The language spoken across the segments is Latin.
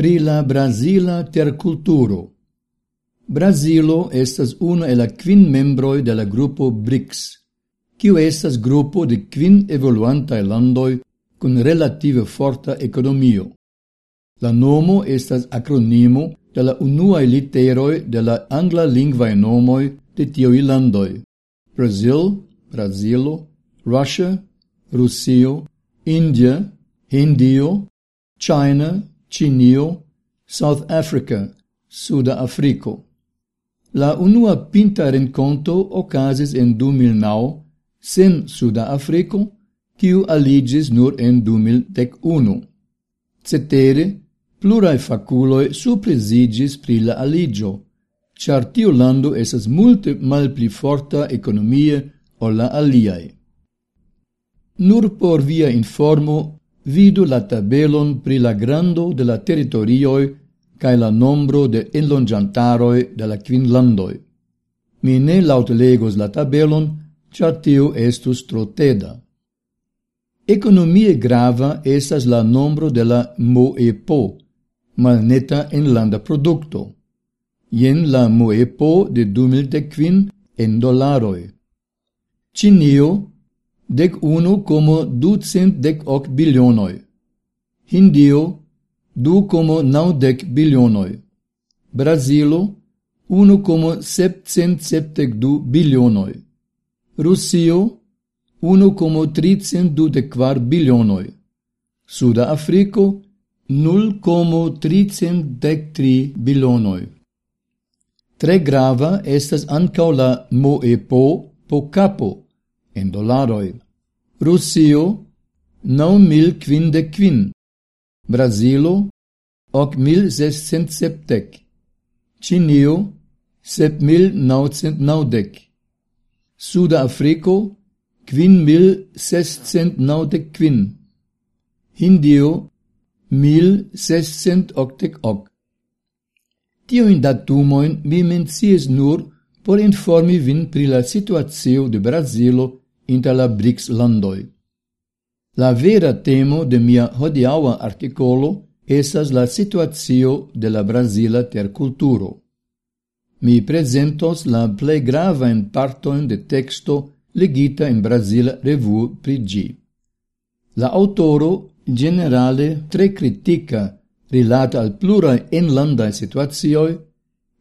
pri la Brasila terculturo. Brasilo estas uno el la quin membroi de la grupo BRICS, kiu estas grupo de quin evoluantae landoi kun relative forta ekonomio. La nomo estas akronimo de la unuae literoi de la angla lingvae nomoi de tioi landoi. Brazil, Brasilo, Russia, Rusio, India, Hindio, China, Cinio, South Africa, Suda Africo. La unua pinta renconto ocasis en 2009 sen Suda Africo, kiu aligis nur en 2011. Cetere, plurae faculoi supresigis pri la aligio, char tiu lando esas multe mal pli forta economie ol la aliae. Nur por via informo vidu la tabelon pri la grando de la territorioi kaj la nombro de enlongiantaroi de la kvin landoj. Mi ne laŭtlegos la tabelon, cia tiu estus troteda. Economie Ekonomie grava estas la nombro de la MOEPO, malneta enlanda produkto. Jen la MOEPO de 2015 en dolaroi. Ĉinio dec unu como ducent dec hoc bilionoi. Hindio, du como naudec bilionoi. Brasilo, unu como septcent septec du bilionoi. Rusio, unu como tricent dudec quar bilionoi. Suda Africo, nul como tricent dec tri bilionoi. Tre grava estas ancau la moepo po capo, en dolaroj. Rusio Cinio, sep mil naucent naudec. Suda 1690 quin. Hindio 1.680. Tioin datumoin mi mencies nur por informi vin pri la situatio de Brazilo inter la BRICS landoi. La vera temo de mia hodiaua articolo esas la situazio de la brazila terkulturo. Mi presentos la ple grava in parto de texto legita in Brasila Revu pri. La autoro generale tre critica rilata al en landa situacioj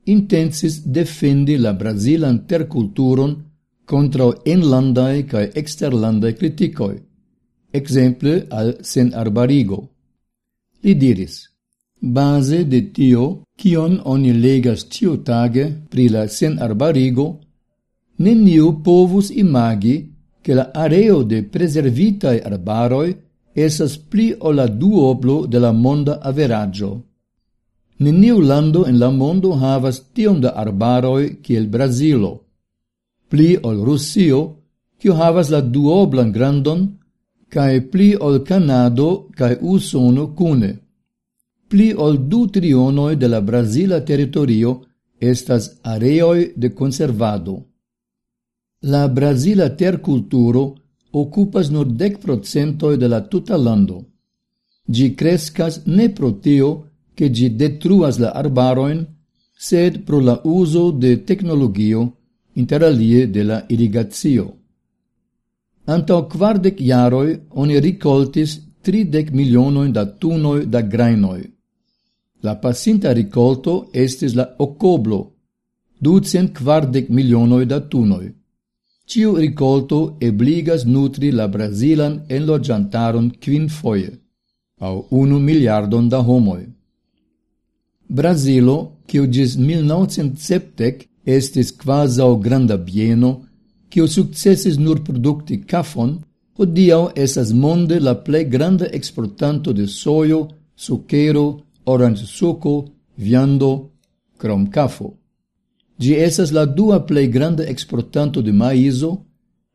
intensis defendi la brazilan terkulturon contra enlandae cae exterlandai criticoi, exemple al sen arbarigo. Li diris, base de tio, kion oni legas tiu tage pri la sen arbarigo, neniu povus imagi che la areo de preservitae arbaroi esas pli o la duoblo de la monda averaggio. Neniu lando en la mondo havas tiom da arbaroi kiel Brasilo, pli ol Rusio, kiu havas la duoblan grandon, kaj pli ol Kanado kaj Usono kune. Pli ol du trionoj de la brazila teritorio estas areoj de konservado. La brazila terkulturo okupas nur dec procentoj de la tuta lando. Gi crescas ne pro tio che gi detruas la arbaroin, sed pro la uso de tecnologio interalie de la irrigatio. Anto quardec iaroi oni ricoltis tridec milionoi da tunoi da grainoi. La passinta ricolto estis la ocoblo, ducent quardec milionoi da tunoi. Ciu ricolto ebligas nutri la Brasilan enlogiantaron quin foie, au unu miliardon da homoi. Brasilo, quiu gis 1970 estis quasau granda bieno, quio successis nur producti cafon, hodiau esas monde la ple granda exportanto de soio, sucero, orange suco, viando, crom cafo. Gi esas la dua ple granda exportanto de maizo,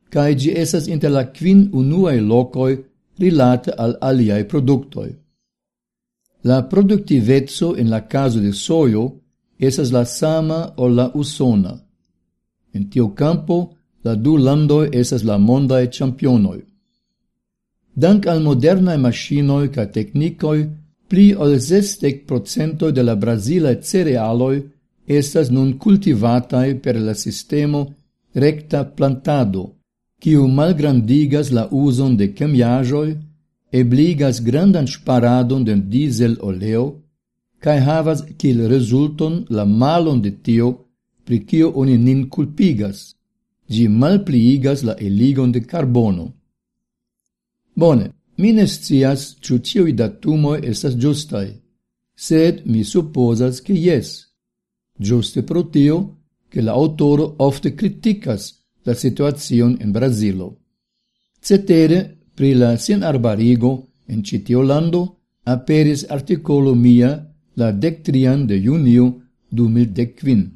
cae gi esas inter la quin unuae locoi rilate al aliae productoi. La productivezzo in la caso de soio esas la sama o la usona. En tio campo, la du landoi esas la mondae championoi. Dank al modernae machinoi ca technicoi, pli ol 60% de la Brasile cerealoi estas nun cultivatae per la sistemo recta plantado, quiu malgrandigas la uson de chemiajoi, ebligas grandan sparadon de diesel oleo, cae havas quil rezulton la malon de tio, pri cio oni nin culpigas. Gi malpliigas la eligon de carbono. Bone, mi ne scias ĉu ĉiuj estas giustai, sed mi supposas ke jes. Giuste pro tio, che la autoro ofte criticas la situazion in Brasilo. Cetere, pri la sin arbarigo en citio lando, aperis articolo mia la dectrian de junio 2015.